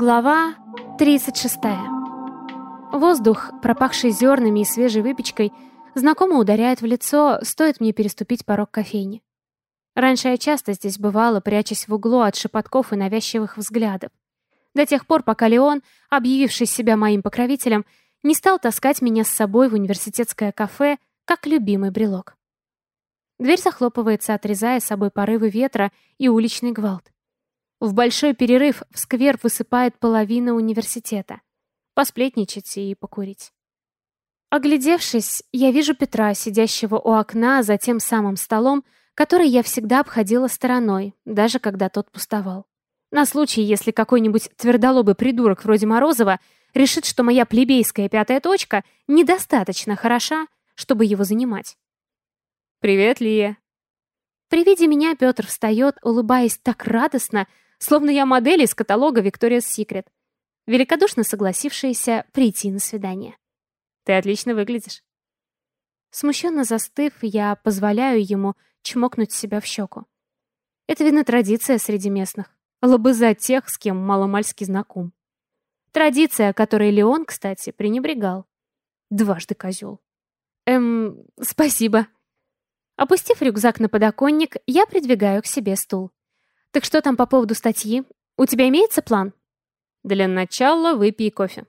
Глава 36. Воздух, пропахший зернами и свежей выпечкой, знакомо ударяет в лицо, стоит мне переступить порог кофейни. Раньше я часто здесь бывала, прячась в углу от шепотков и навязчивых взглядов. До тех пор, пока Леон, объявивший себя моим покровителем, не стал таскать меня с собой в университетское кафе, как любимый брелок. Дверь захлопывается, отрезая собой порывы ветра и уличный гвалт. В большой перерыв в сквер высыпает половина университета. Посплетничать и покурить. Оглядевшись, я вижу Петра, сидящего у окна за тем самым столом, который я всегда обходила стороной, даже когда тот пустовал. На случай, если какой-нибудь твердолобый придурок вроде Морозова решит, что моя плебейская пятая точка недостаточно хороша, чтобы его занимать. «Привет, Лия!» При виде меня Петр встает, улыбаясь так радостно, словно я модель из каталога Victoria's Secret, великодушно согласившаяся прийти на свидание. «Ты отлично выглядишь». Смущенно застыв, я позволяю ему чмокнуть себя в щеку. Это, видно, традиция среди местных. Лобызать тех, с кем маломальски знаком. Традиция, которой Леон, кстати, пренебрегал. Дважды козел. Эм, спасибо. Опустив рюкзак на подоконник, я придвигаю к себе стул. Так что там по поводу статьи? У тебя имеется план? Для начала выпей кофе.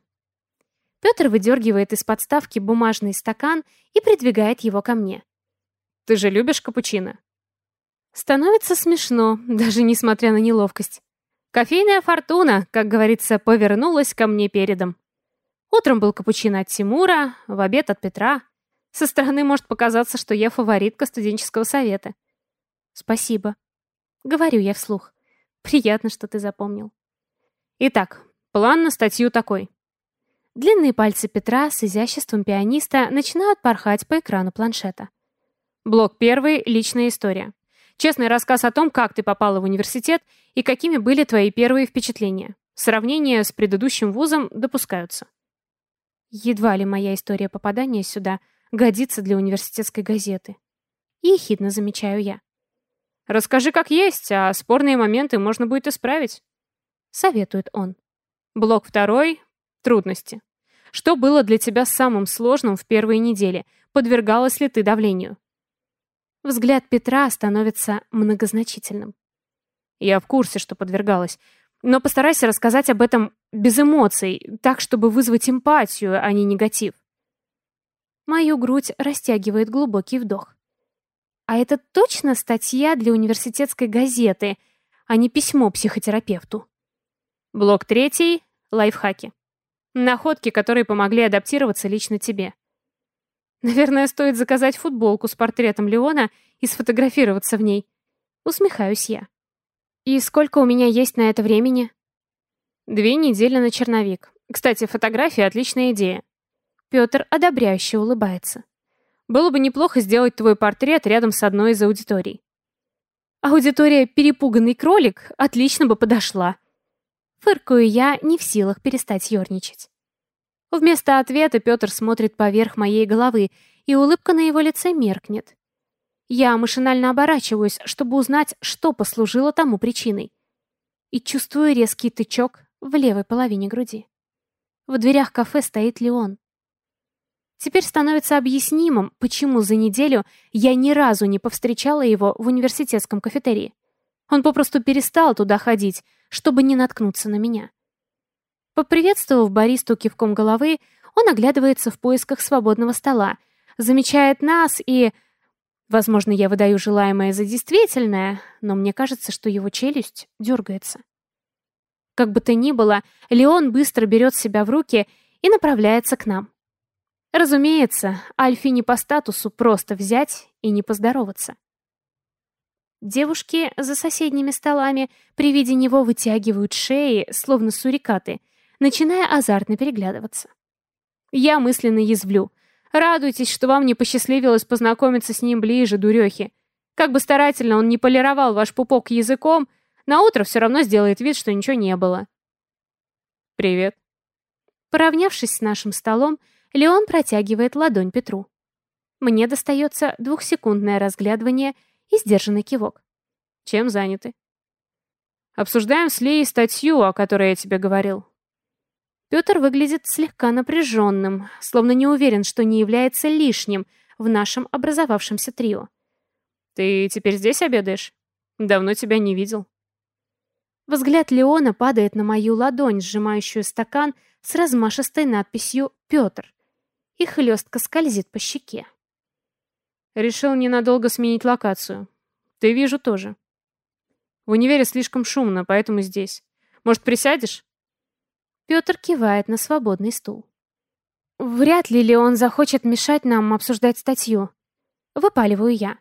Петр выдергивает из подставки бумажный стакан и придвигает его ко мне. Ты же любишь капучино? Становится смешно, даже несмотря на неловкость. Кофейная фортуна, как говорится, повернулась ко мне передом. Утром был капучино от Тимура, в обед от Петра. Со стороны может показаться, что я фаворитка студенческого совета. Спасибо. Говорю я вслух. Приятно, что ты запомнил. Итак, план на статью такой. Длинные пальцы Петра с изяществом пианиста начинают порхать по экрану планшета. Блок первый — личная история. Честный рассказ о том, как ты попала в университет и какими были твои первые впечатления. Сравнения с предыдущим вузом допускаются. Едва ли моя история попадания сюда годится для университетской газеты. Ехидно замечаю я. Расскажи как есть, а спорные моменты можно будет исправить. Советует он. Блок второй. Трудности. Что было для тебя самым сложным в первые недели? Подвергалась ли ты давлению? Взгляд Петра становится многозначительным. Я в курсе, что подвергалась. Но постарайся рассказать об этом без эмоций, так, чтобы вызвать эмпатию, а не негатив. Мою грудь растягивает глубокий вдох. А это точно статья для университетской газеты, а не письмо психотерапевту. Блок третий. Лайфхаки. Находки, которые помогли адаптироваться лично тебе. Наверное, стоит заказать футболку с портретом Леона и сфотографироваться в ней. Усмехаюсь я. И сколько у меня есть на это времени? Две недели на черновик. Кстати, фотография — отличная идея. Петр одобряюще улыбается. Было бы неплохо сделать твой портрет рядом с одной из аудиторий. Аудитория «Перепуганный кролик» отлично бы подошла. Фыркаю я, не в силах перестать ерничать. Вместо ответа Петр смотрит поверх моей головы, и улыбка на его лице меркнет. Я машинально оборачиваюсь, чтобы узнать, что послужило тому причиной. И чувствую резкий тычок в левой половине груди. В дверях кафе стоит Леон. Теперь становится объяснимым, почему за неделю я ни разу не повстречала его в университетском кафетерии. Он попросту перестал туда ходить, чтобы не наткнуться на меня. Поприветствовав баристу кивком головы, он оглядывается в поисках свободного стола, замечает нас и... Возможно, я выдаю желаемое за действительное, но мне кажется, что его челюсть дергается. Как бы то ни было, Леон быстро берет себя в руки и направляется к нам. Разумеется, Альфи не по статусу просто взять и не поздороваться. Девушки за соседними столами при виде него вытягивают шеи, словно сурикаты, начиная азартно переглядываться. Я мысленно язвлю. Радуйтесь, что вам не посчастливилось познакомиться с ним ближе, дурехи. Как бы старательно он не полировал ваш пупок языком, на утро все равно сделает вид, что ничего не было. «Привет». Поравнявшись с нашим столом, Леон протягивает ладонь Петру. Мне достается двухсекундное разглядывание и сдержанный кивок. Чем заняты? Обсуждаем с Леей статью, о которой я тебе говорил. Петр выглядит слегка напряженным, словно не уверен, что не является лишним в нашем образовавшемся трио. «Ты теперь здесь обедаешь? Давно тебя не видел». Взгляд Леона падает на мою ладонь, сжимающую стакан с размашистой надписью «Петр», и хлестко скользит по щеке. Решил ненадолго сменить локацию. Ты вижу тоже. В универе слишком шумно, поэтому здесь. Может, присядешь? Петр кивает на свободный стул. Вряд ли ли он захочет мешать нам обсуждать статью. Выпаливаю я.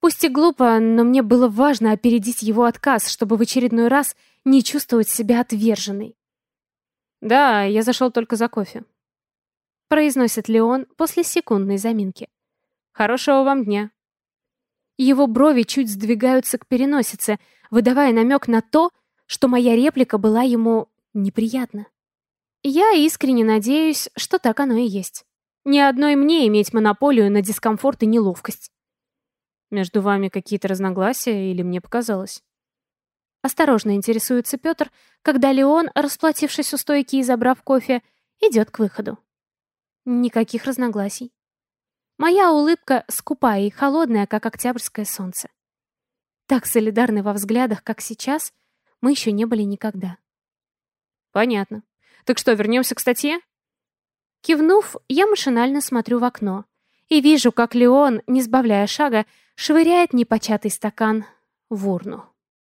Пусть и глупо, но мне было важно опередить его отказ, чтобы в очередной раз не чувствовать себя отверженной. «Да, я зашел только за кофе», — произносит Леон после секундной заминки. «Хорошего вам дня». Его брови чуть сдвигаются к переносице, выдавая намек на то, что моя реплика была ему неприятна. Я искренне надеюсь, что так оно и есть. Ни одной мне иметь монополию на дискомфорт и неловкость. Между вами какие-то разногласия или мне показалось? Осторожно интересуется Петр, когда Леон, расплатившись у стойки и забрав кофе, идет к выходу. Никаких разногласий. Моя улыбка скупая и холодная, как октябрьское солнце. Так солидарны во взглядах, как сейчас, мы еще не были никогда. Понятно. Так что, вернемся к статье? Кивнув, я машинально смотрю в окно и вижу, как Леон, не сбавляя шага, швыряет непочатый стакан в урну.